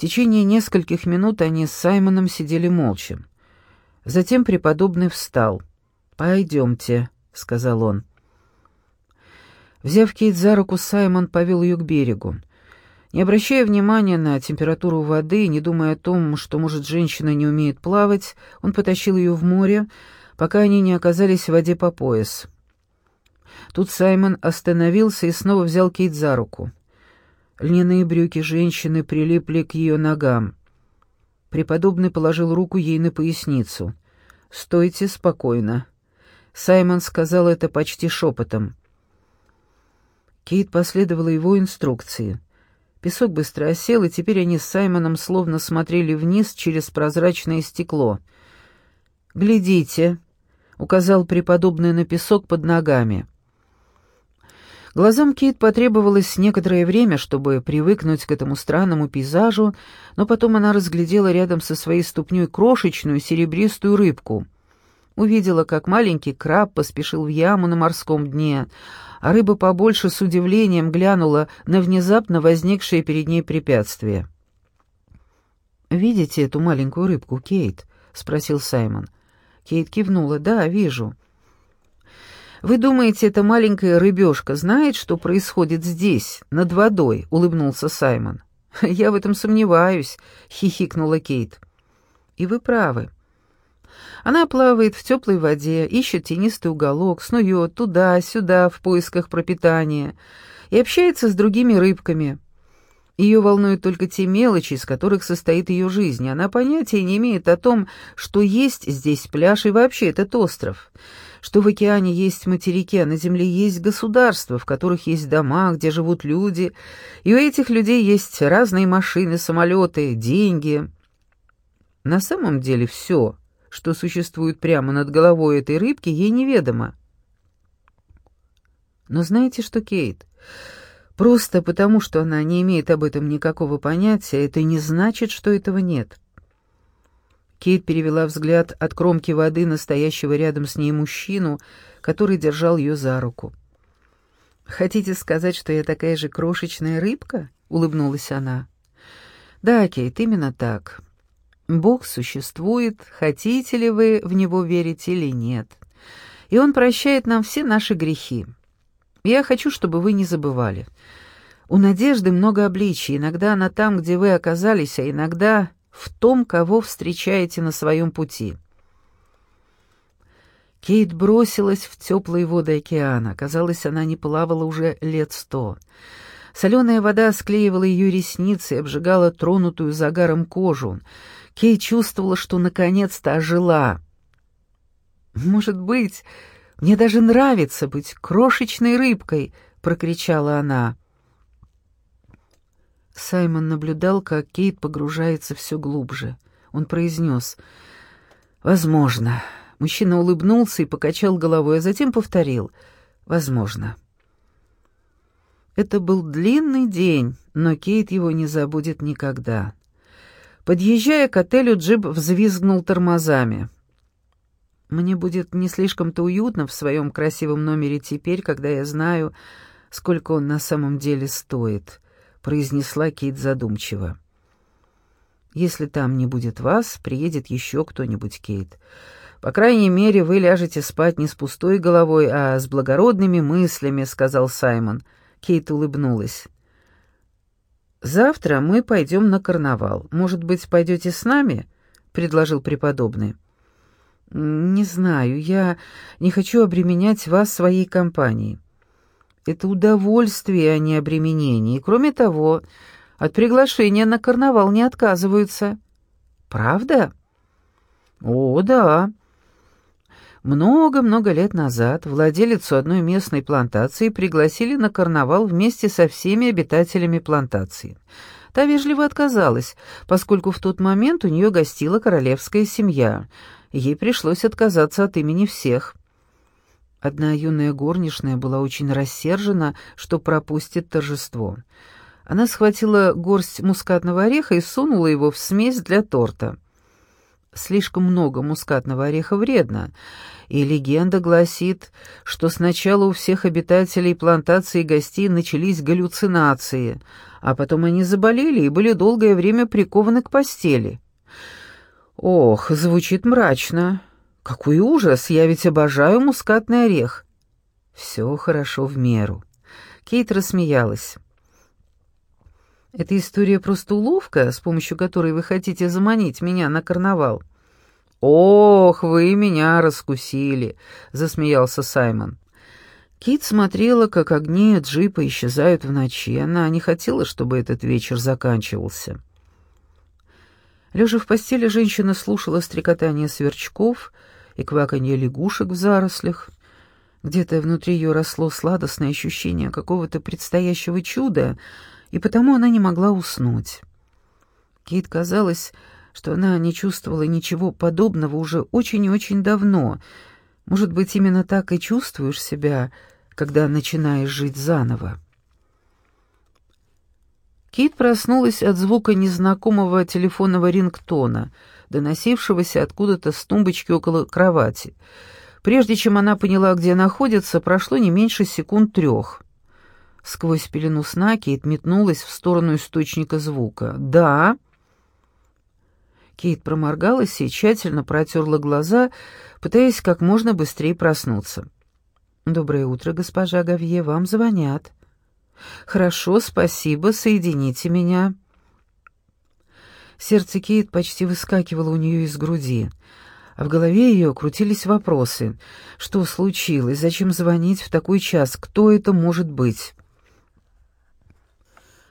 течение нескольких минут они с Саймоном сидели молча. Затем преподобный встал. «Пойдемте», — сказал он. Взяв Кейт за руку, Саймон повел ее к берегу. Не обращая внимания на температуру воды, не думая о том, что, может, женщина не умеет плавать, он потащил ее в море, пока они не оказались в воде по пояс. Тут Саймон остановился и снова взял Кейт за руку. Льняные брюки женщины прилипли к ее ногам. Преподобный положил руку ей на поясницу. «Стойте спокойно». Саймон сказал это почти шепотом. Кейт последовала его инструкции. Песок быстро осел, и теперь они с Саймоном словно смотрели вниз через прозрачное стекло. «Глядите», — указал преподобный на песок под ногами. Глазам Кейт потребовалось некоторое время, чтобы привыкнуть к этому странному пейзажу, но потом она разглядела рядом со своей ступней крошечную серебристую рыбку. Увидела, как маленький краб поспешил в яму на морском дне, а рыба побольше с удивлением глянула на внезапно возникшее перед ней препятствие. «Видите эту маленькую рыбку, Кейт?» — спросил Саймон. Кейт кивнула. «Да, вижу». «Вы думаете, эта маленькая рыбешка знает, что происходит здесь, над водой?» — улыбнулся Саймон. «Я в этом сомневаюсь», — хихикнула Кейт. «И вы правы. Она плавает в теплой воде, ищет тенистый уголок, снует туда-сюда в поисках пропитания и общается с другими рыбками. Ее волнуют только те мелочи, из которых состоит ее жизнь. Она понятия не имеет о том, что есть здесь пляж и вообще этот остров» что в океане есть материки, а на земле есть государства, в которых есть дома, где живут люди, и у этих людей есть разные машины, самолеты, деньги. На самом деле все, что существует прямо над головой этой рыбки, ей неведомо. Но знаете что, Кейт? Просто потому, что она не имеет об этом никакого понятия, это не значит, что этого нет. Кейт перевела взгляд от кромки воды настоящего рядом с ней мужчину, который держал ее за руку. «Хотите сказать, что я такая же крошечная рыбка?» — улыбнулась она. «Да, Кейт, именно так. Бог существует, хотите ли вы в Него верить или нет. И Он прощает нам все наши грехи. Я хочу, чтобы вы не забывали. У надежды много обличий. Иногда она там, где вы оказались, а иногда в том, кого встречаете на своем пути. Кейт бросилась в теплые воды океана. Казалось, она не плавала уже лет сто. Соленая вода склеивала ее ресницы и обжигала тронутую загаром кожу. Кейт чувствовала, что наконец-то ожила. «Может быть, мне даже нравится быть крошечной рыбкой!» — прокричала она. Саймон наблюдал, как Кейт погружается все глубже. Он произнес «Возможно». Мужчина улыбнулся и покачал головой, а затем повторил «Возможно». Это был длинный день, но Кейт его не забудет никогда. Подъезжая к отелю, джип взвизгнул тормозами. «Мне будет не слишком-то уютно в своем красивом номере теперь, когда я знаю, сколько он на самом деле стоит», — произнесла Кейт задумчиво. «Если там не будет вас, приедет еще кто-нибудь, Кейт. По крайней мере, вы ляжете спать не с пустой головой, а с благородными мыслями», — сказал Саймон. Кейт улыбнулась. «Завтра мы пойдем на карнавал. Может быть, пойдете с нами?» — предложил преподобный. «Не знаю, я не хочу обременять вас своей компанией». Это удовольствие, а не обременение. И кроме того, от приглашения на карнавал не отказываются. Правда? О, да. Много-много лет назад владелицу одной местной плантации пригласили на карнавал вместе со всеми обитателями плантации. Та вежливо отказалась, поскольку в тот момент у нее гостила королевская семья. Ей пришлось отказаться от имени всех. Одна юная горничная была очень рассержена, что пропустит торжество. Она схватила горсть мускатного ореха и сунула его в смесь для торта. слишком много мускатного ореха вредно, и легенда гласит, что сначала у всех обитателей плантации и гостей начались галлюцинации, а потом они заболели и были долгое время прикованы к постели. Ох, звучит мрачно. Какой ужас, я ведь обожаю мускатный орех. Все хорошо в меру. Кейт рассмеялась. Эта история просто уловка, с помощью которой вы хотите заманить меня на карнавал. Ох, вы меня раскусили, засмеялся Саймон. Кит смотрела, как огни джипа исчезают в ночи. Она не хотела, чтобы этот вечер заканчивался. Лежа в постели, женщина слушала стрекотание сверчков и кваканье лягушек в зарослях. Где-то внутри ее росло сладостное ощущение какого-то предстоящего чуда — и потому она не могла уснуть. Кейт казалось, что она не чувствовала ничего подобного уже очень и очень давно. Может быть, именно так и чувствуешь себя, когда начинаешь жить заново. Кейт проснулась от звука незнакомого телефонного рингтона, доносившегося откуда-то с тумбочки около кровати. Прежде чем она поняла, где находится, прошло не меньше секунд трех. Сквозь пелену сна Кейт метнулась в сторону источника звука. «Да». Кейт проморгалась и тщательно протерла глаза, пытаясь как можно быстрее проснуться. «Доброе утро, госпожа Гавье, вам звонят». «Хорошо, спасибо, соедините меня». Сердце Кейт почти выскакивало у нее из груди, а в голове ее крутились вопросы. Что случилось? Зачем звонить в такой час? Кто это может быть?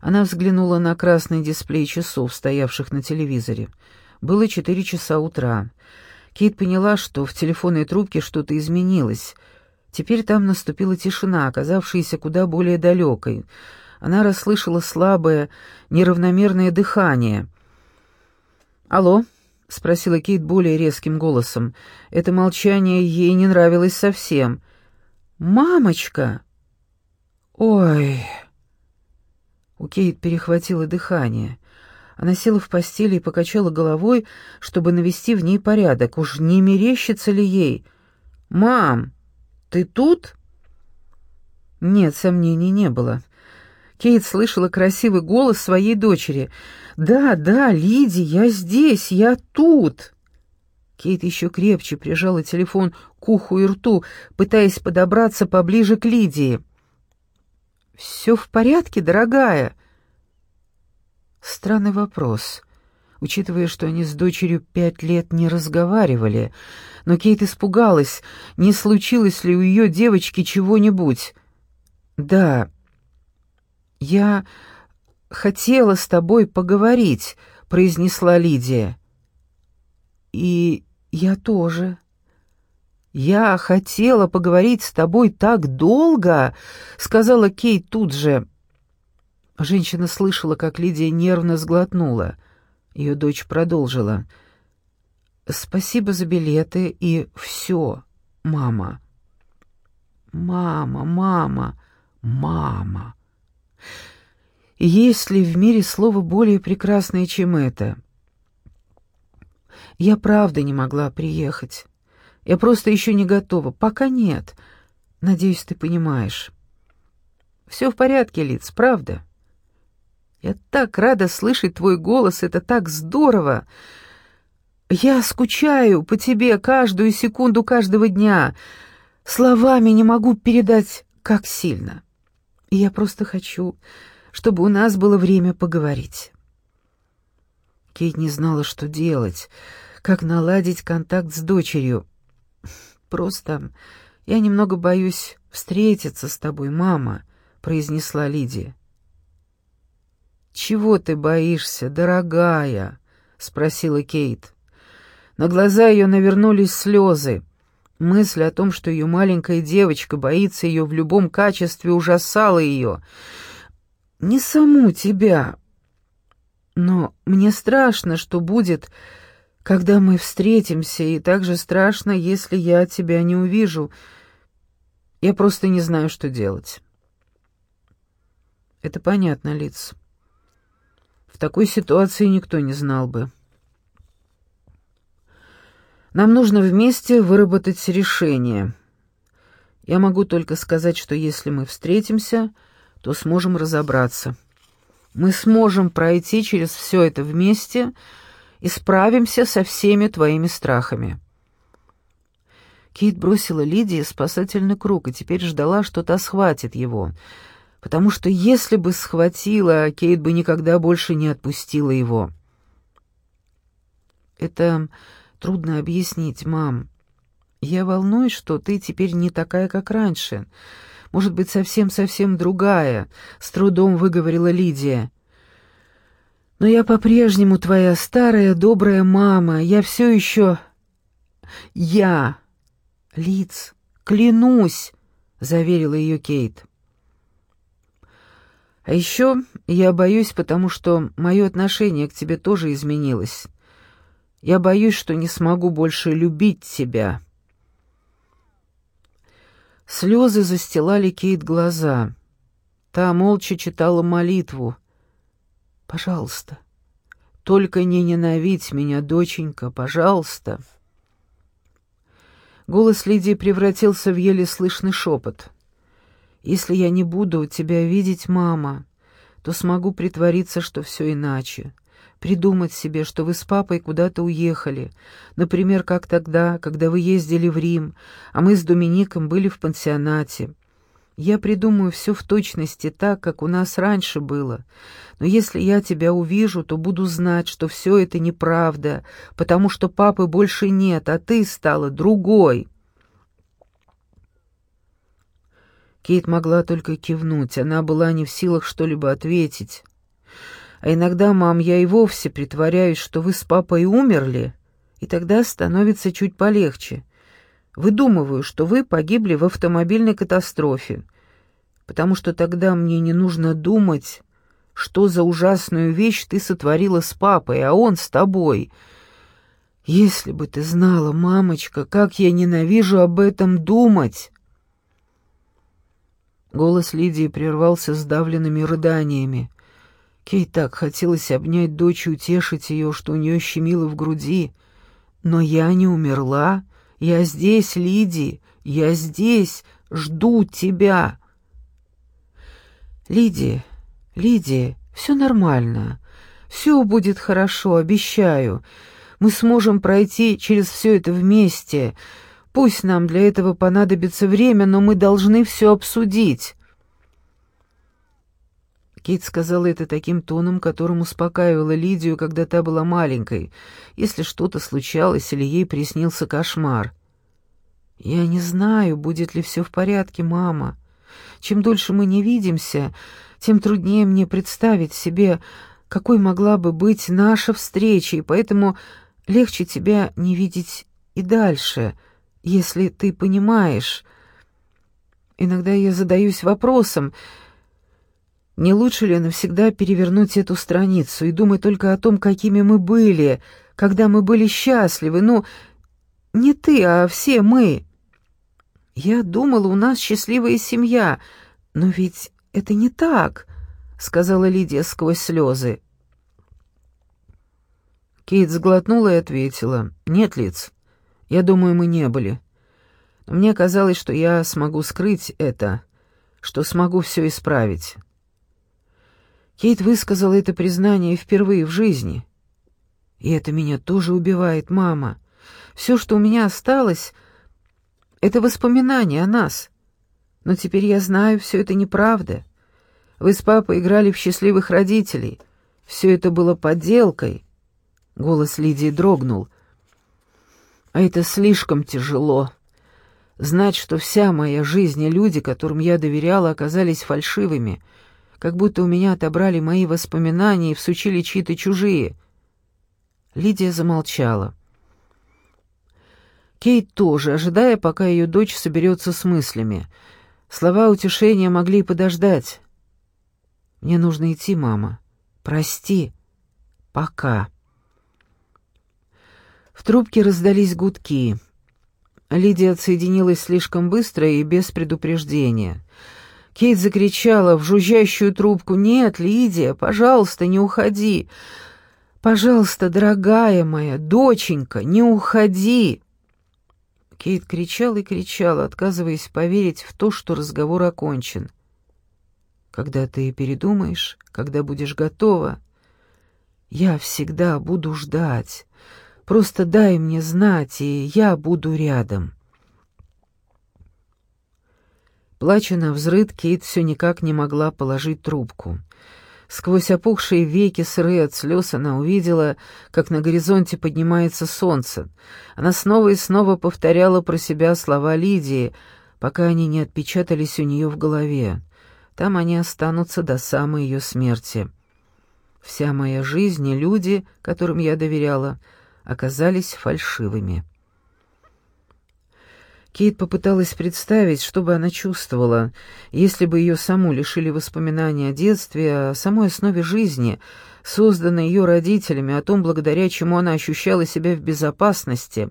Она взглянула на красный дисплей часов, стоявших на телевизоре. Было четыре часа утра. Кейт поняла, что в телефонной трубке что-то изменилось. Теперь там наступила тишина, оказавшаяся куда более далекой. Она расслышала слабое, неравномерное дыхание. «Алло?» — спросила Кейт более резким голосом. Это молчание ей не нравилось совсем. «Мамочка!» «Ой!» У Кейт перехватило дыхание. Она села в постели и покачала головой, чтобы навести в ней порядок. Уж не мерещится ли ей? «Мам, ты тут?» Нет, сомнений не было. Кейт слышала красивый голос своей дочери. «Да, да, Лиди, я здесь, я тут!» Кейт еще крепче прижала телефон к уху и рту, пытаясь подобраться поближе к Лидии. «Все в порядке, дорогая?» Странный вопрос, учитывая, что они с дочерью пять лет не разговаривали. Но Кейт испугалась, не случилось ли у ее девочки чего-нибудь. «Да, я хотела с тобой поговорить», — произнесла Лидия. «И я тоже», «Я хотела поговорить с тобой так долго», — сказала Кейт тут же. Женщина слышала, как Лидия нервно сглотнула. Ее дочь продолжила. «Спасибо за билеты и все, мама». «Мама, мама, мама». Есть ли в мире слово более прекрасное, чем это? Я правда не могла приехать. Я просто еще не готова. Пока нет. Надеюсь, ты понимаешь. Все в порядке, Лиц, правда? Я так рада слышать твой голос, это так здорово. Я скучаю по тебе каждую секунду каждого дня. Словами не могу передать, как сильно. И я просто хочу, чтобы у нас было время поговорить. Кейт не знала, что делать, как наладить контакт с дочерью. Просто я немного боюсь встретиться с тобой, мама, произнесла Лидия. Чего ты боишься, дорогая? спросила Кейт. На глаза ее навернулись слезы. Мысль о том, что ее маленькая девочка боится ее в любом качестве, ужасала ее. «Не саму тебя. Но мне страшно, что будет, когда мы встретимся, и так же страшно, если я тебя не увижу. Я просто не знаю, что делать. Это понятно, Лиц. В такой ситуации никто не знал бы. Нам нужно вместе выработать решение. Я могу только сказать, что если мы встретимся, то сможем разобраться. Мы сможем пройти через все это вместе и справимся со всеми твоими страхами». Кейт бросила Лидии спасательный круг и теперь ждала, что та схватит его, потому что если бы схватила, Кейт бы никогда больше не отпустила его. «Это трудно объяснить, мам. Я волнуюсь, что ты теперь не такая, как раньше. Может быть, совсем-совсем другая», — с трудом выговорила Лидия. «Но я по-прежнему твоя старая добрая мама. Я все еще... Я...» «Лиц, клянусь!» — заверила ее Кейт. «А еще я боюсь, потому что мое отношение к тебе тоже изменилось. Я боюсь, что не смогу больше любить тебя». Слезы застилали Кейт глаза. Та молча читала молитву. «Пожалуйста, только не ненавидь меня, доченька, пожалуйста». Голос Лидии превратился в еле слышный шепот. «Если я не буду тебя видеть, мама, то смогу притвориться, что все иначе. Придумать себе, что вы с папой куда-то уехали. Например, как тогда, когда вы ездили в Рим, а мы с Домиником были в пансионате. Я придумаю все в точности так, как у нас раньше было. Но если я тебя увижу, то буду знать, что все это неправда, потому что папы больше нет, а ты стала другой». Кейт могла только кивнуть, она была не в силах что-либо ответить. «А иногда, мам, я и вовсе притворяюсь, что вы с папой умерли, и тогда становится чуть полегче. Выдумываю, что вы погибли в автомобильной катастрофе, потому что тогда мне не нужно думать, что за ужасную вещь ты сотворила с папой, а он с тобой. Если бы ты знала, мамочка, как я ненавижу об этом думать!» Голос Лидии прервался сдавленными рыданиями. Кей так хотелось обнять дочь и утешить ее, что у нее щемило в груди. «Но я не умерла», я здесь, Лиди, я здесь, жду тебя. Лиди, Лиди, все нормально. Все будет хорошо, обещаю. Мы сможем пройти через все это вместе. Пусть нам для этого понадобится время, но мы должны все обсудить. Кейт сказала это таким тоном, которым успокаивала Лидию, когда та была маленькой, если что-то случалось или ей приснился кошмар. «Я не знаю, будет ли все в порядке, мама. Чем дольше мы не видимся, тем труднее мне представить себе, какой могла бы быть наша встреча, и поэтому легче тебя не видеть и дальше, если ты понимаешь. Иногда я задаюсь вопросом, не лучше ли навсегда перевернуть эту страницу и думать только о том, какими мы были, когда мы были счастливы, ну, не ты, а все мы. Я думала, у нас счастливая семья, но ведь это не так, сказала Лидия сквозь слезы. Кейт сглотнула и ответила, «Нет, Лиц, я думаю, мы не были. Но мне казалось, что я смогу скрыть это, что смогу все исправить. Кейт высказала это признание впервые в жизни. И это меня тоже убивает, мама. Все, что у меня осталось, это воспоминания о нас. Но теперь я знаю, все это неправда. Вы с папой играли в счастливых родителей. Все это было подделкой. Голос Лидии дрогнул. А это слишком тяжело. Знать, что вся моя жизнь и люди, которым я доверяла, оказались фальшивыми — как будто у меня отобрали мои воспоминания и всучили чьи-то чужие. Лидия замолчала. Кейт тоже, ожидая, пока ее дочь соберется с мыслями. Слова утешения могли подождать. «Мне нужно идти, мама. Прости. Пока». В трубке раздались гудки. Лидия отсоединилась слишком быстро и без предупреждения — Кейт закричала в жужжащую трубку. «Нет, Лидия, пожалуйста, не уходи. Пожалуйста, дорогая моя, доченька, не уходи!» Кейт кричала и кричала, отказываясь поверить в то, что разговор окончен. «Когда ты передумаешь, когда будешь готова, я всегда буду ждать. Просто дай мне знать, и я буду рядом». Плача на взрыд, Кейт все никак не могла положить трубку. Сквозь опухшие веки, сырые от слез, она увидела, как на горизонте поднимается солнце. Она снова и снова повторяла про себя слова Лидии, пока они не отпечатались у нее в голове. Там они останутся до самой ее смерти. Вся моя жизнь и люди, которым я доверяла, оказались фальшивыми. Кейт попыталась представить, что бы она чувствовала, если бы ее саму лишили воспоминаний о детстве, о самой основе жизни, созданной ее родителями, о том, благодаря чему она ощущала себя в безопасности.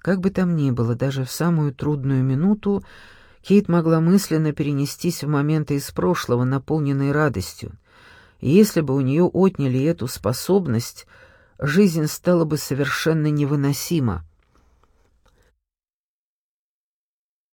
Как бы там ни было, даже в самую трудную минуту Кейт могла мысленно перенестись в моменты из прошлого, наполненные радостью. И если бы у нее отняли эту способность, жизнь стала бы совершенно невыносима.